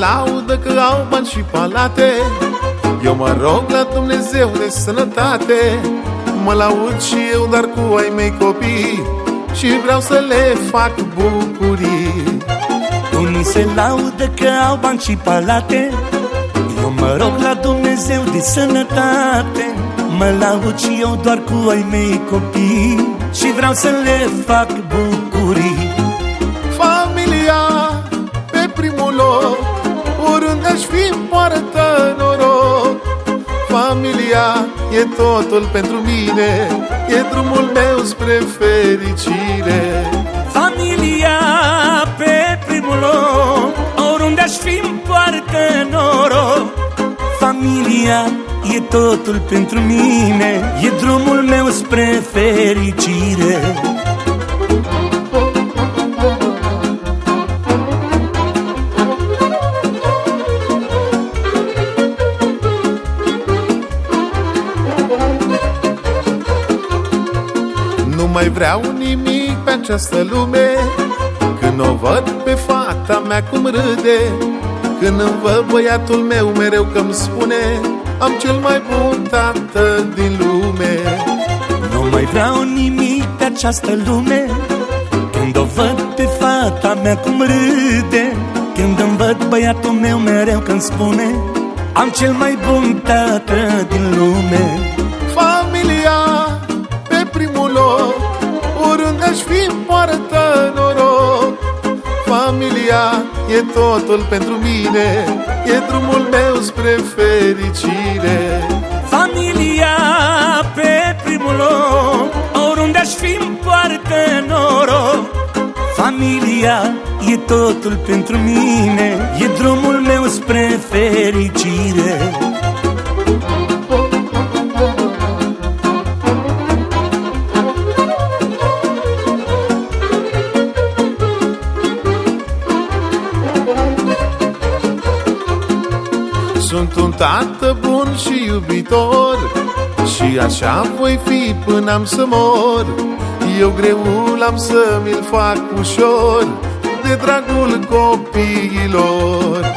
laudă că au bani și palate. Eu mă rog la Dumnezeu de sănătate. Mă laud și eu, dar cu ai mei copii Și vreau să le fac bucurii. Unii se laudă că au bani și palate. Eu mă rog la Dumnezeu de sănătate. Mă laud și eu doar cu ai mei copii Și vreau să le fac bucurii aș fi poartă noroc. Familia e totul pentru mine E drumul meu spre fericire. Familia pe primul loc Oriunde aș fi poartă noroc. Familia e totul pentru mine E drumul meu spre fericire mai vreau nimic pe această lume. Când o văd pe fata mea cum râde Când îmi văd băiatul meu mereu că-mi spune Am cel mai bun tată din lume. Nu mai vreau nimic pe această lume. Când o văd pe fata mea cum râde Când îmi văd băiatul meu mereu când spune Am cel mai bun tată din lume Familia e totul pentru mine E drumul meu spre fericire. Familia pe primul loc Oriunde aș fi poartă noroc. Familia e totul pentru mine E drumul meu spre fericire Sunt un tată bun și iubitor Și așa voi fi până am să mor. Eu greul am să mi-l fac ușor De dragul copiilor.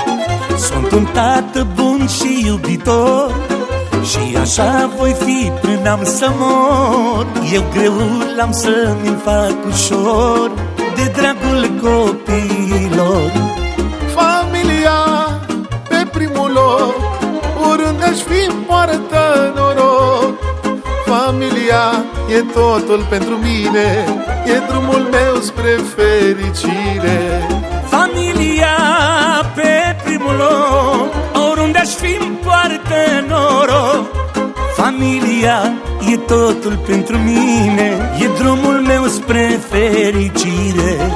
Sunt un tată bun și iubitor Și așa voi fi până am să mor. Eu greul am să mi-l fac ușor De dragul aș fi poartă noroc. Familia e totul pentru mine E drumul meu spre fericire. Familia pe primul loc Oriunde aș fi poartă noroc. Familia e totul pentru mine E drumul meu spre fericire